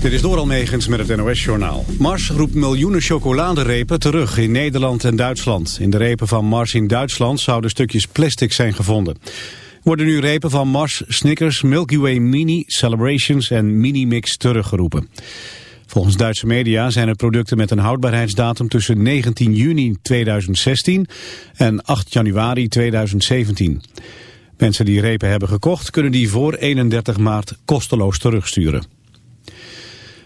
Dit is door Almegens met het NOS-journaal. Mars roept miljoenen chocoladerepen terug in Nederland en Duitsland. In de repen van Mars in Duitsland zouden stukjes plastic zijn gevonden. Er worden nu repen van Mars, Snickers, Milky Way Mini, Celebrations en Mini Mix teruggeroepen. Volgens Duitse media zijn het producten met een houdbaarheidsdatum tussen 19 juni 2016 en 8 januari 2017. Mensen die repen hebben gekocht kunnen die voor 31 maart kosteloos terugsturen.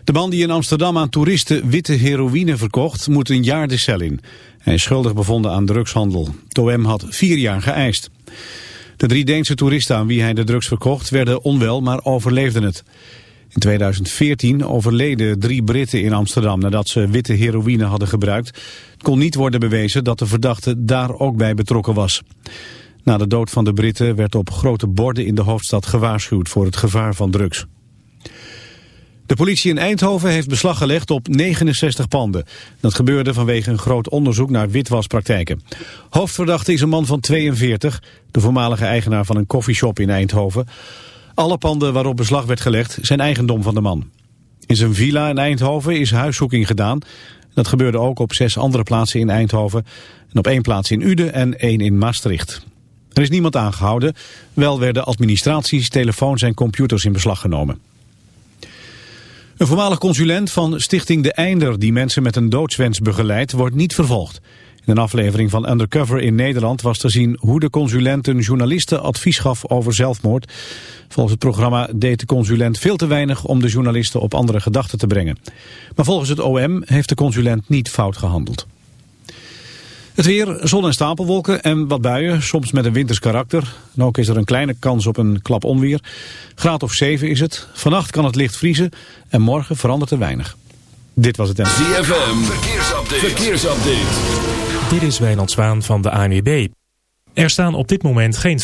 De man die in Amsterdam aan toeristen witte heroïne verkocht moet een jaar de cel in. Hij is schuldig bevonden aan drugshandel. Toem had vier jaar geëist. De drie Deense toeristen aan wie hij de drugs verkocht werden onwel, maar overleefden het. In 2014 overleden drie Britten in Amsterdam nadat ze witte heroïne hadden gebruikt. Het kon niet worden bewezen dat de verdachte daar ook bij betrokken was. Na de dood van de Britten werd op grote borden in de hoofdstad gewaarschuwd voor het gevaar van drugs. De politie in Eindhoven heeft beslag gelegd op 69 panden. Dat gebeurde vanwege een groot onderzoek naar witwaspraktijken. Hoofdverdachte is een man van 42, de voormalige eigenaar van een koffieshop in Eindhoven. Alle panden waarop beslag werd gelegd zijn eigendom van de man. In zijn villa in Eindhoven is huiszoeking gedaan. Dat gebeurde ook op zes andere plaatsen in Eindhoven. En op één plaats in Uden en één in Maastricht. Er is niemand aangehouden. Wel werden administraties, telefoons en computers in beslag genomen. Een voormalig consulent van Stichting De Einder... die mensen met een doodswens begeleidt, wordt niet vervolgd. In een aflevering van Undercover in Nederland was te zien... hoe de consulent een journaliste advies gaf over zelfmoord. Volgens het programma deed de consulent veel te weinig... om de journalisten op andere gedachten te brengen. Maar volgens het OM heeft de consulent niet fout gehandeld. Het weer, zon en stapelwolken en wat buien, soms met een winters karakter. En ook is er een kleine kans op een klap onweer. Graad of 7 is het. Vannacht kan het licht vriezen en morgen verandert er weinig. Dit was het. ZFM, verkeersupdate. verkeersupdate. Dit is Wijnand Zwaan van de ANWB. Er staan op dit moment geen...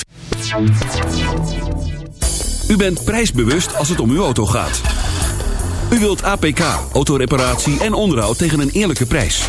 U bent prijsbewust als het om uw auto gaat. U wilt APK, autoreparatie en onderhoud tegen een eerlijke prijs.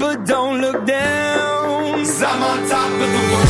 but don't look down. Cause I'm on top of the world.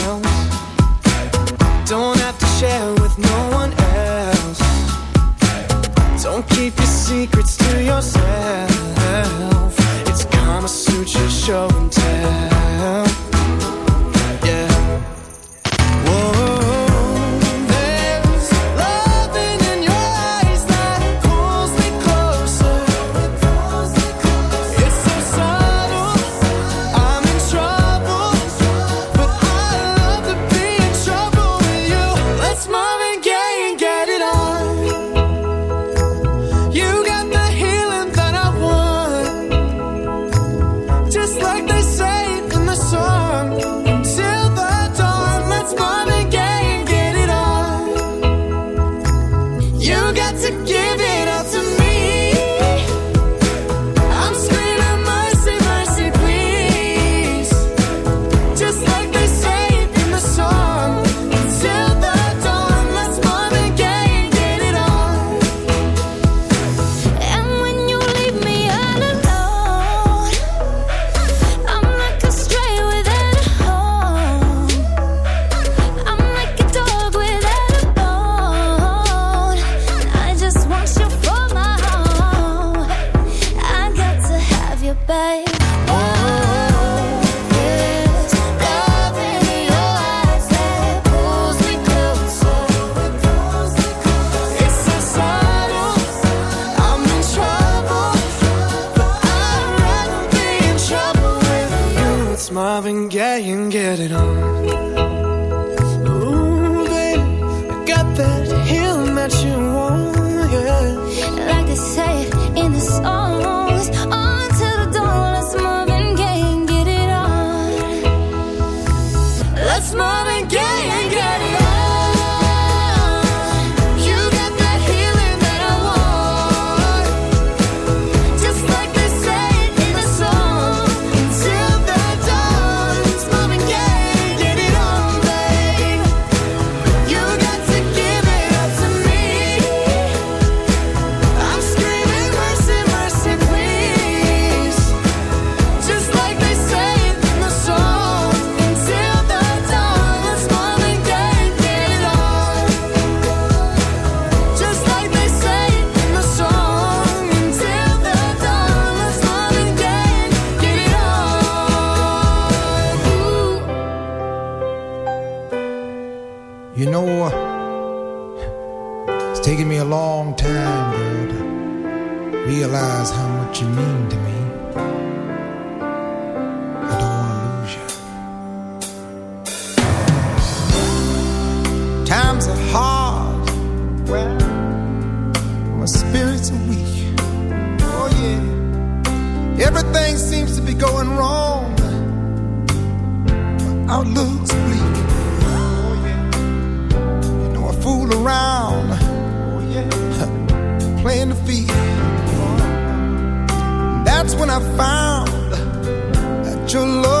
taken me a long time, girl, to realize how much you mean to me. I don't want to lose you. Times are hard. Well, my spirits are weak. Oh, yeah. Everything seems to be going wrong. My outlook's bleak. Oh, yeah. You know, I fool around plan to feed. That's when I found that your love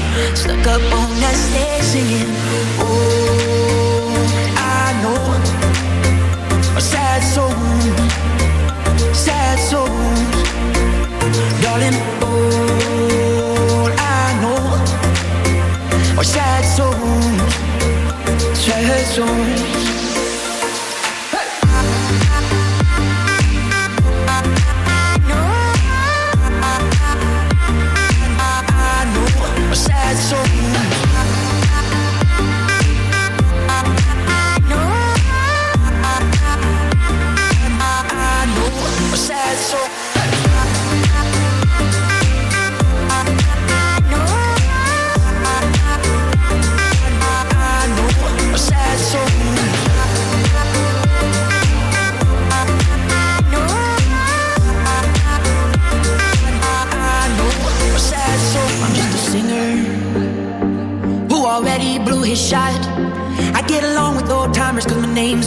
stuck up on that stage singing. Oh, I know a sad soul, sad souls, darling. All I know are sad souls, sad souls.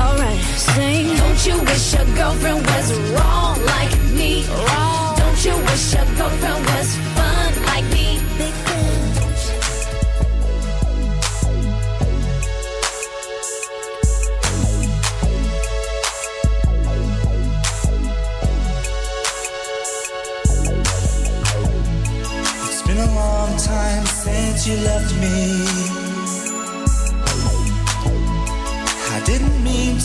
Alright, sing. Don't you wish your girlfriend was wrong like me? Wrong. Don't you wish your girlfriend was fun like me? It's been a long time since you left me.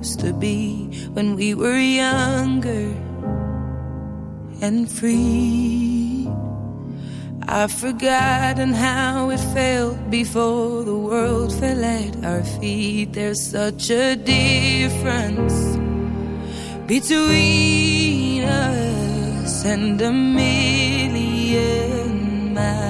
used to be when we were younger and free. I've forgotten how it felt before the world fell at our feet. There's such a difference between us and a million miles.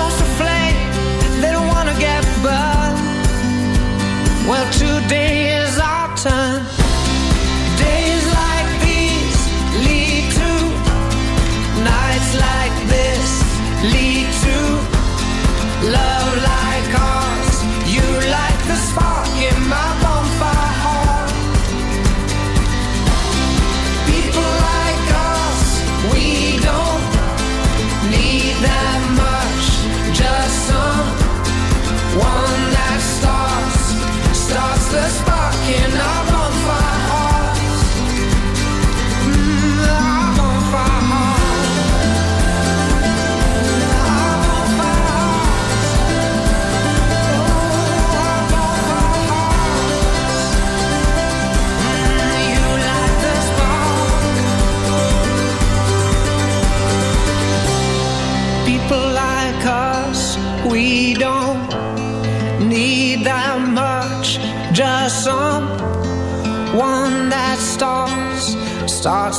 Well, today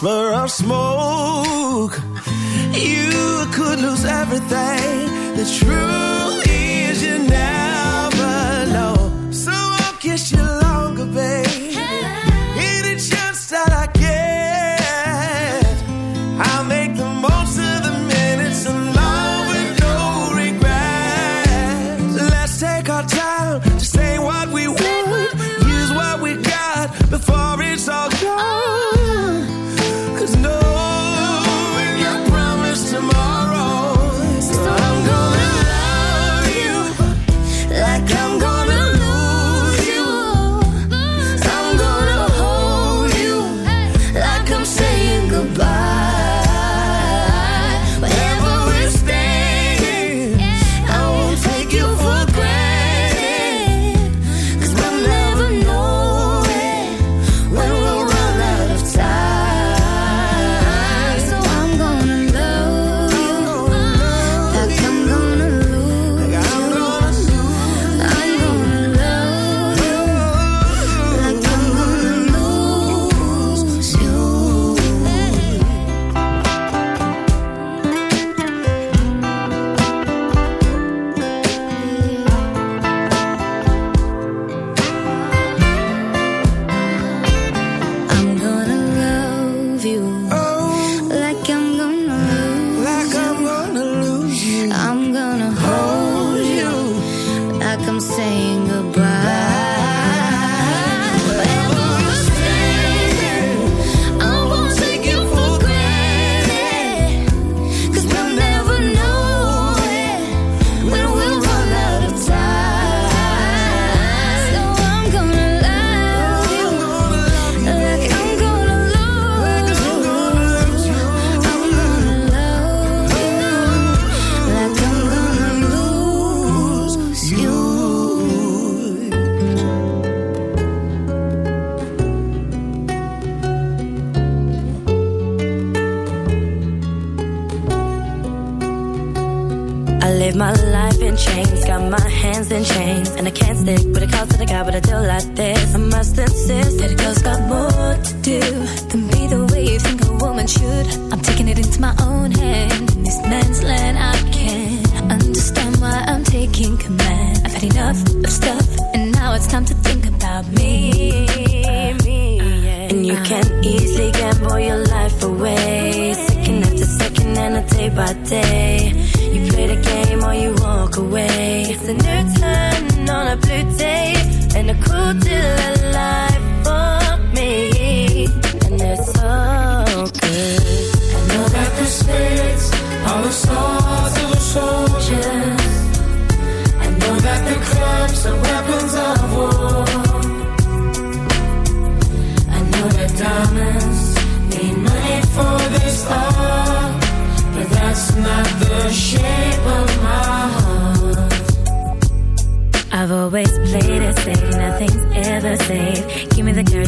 whisper of smoke. You could lose everything. The truth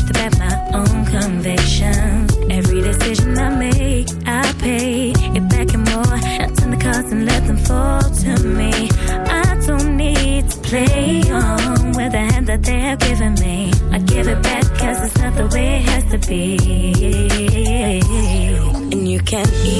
truth about my own convictions. Every decision I make, I pay it back and more. I turn the cards and let them fall to me. I don't need to play on with the hand that they have given me. I give it back cause it's not the way it has to be. And you can eat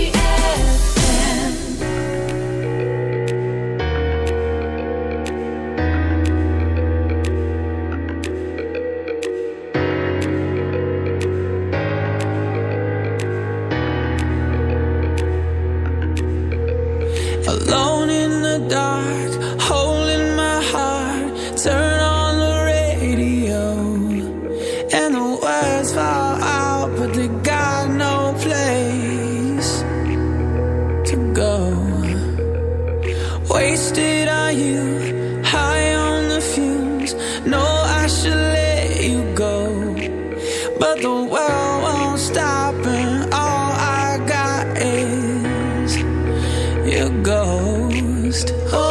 ghost. Oh.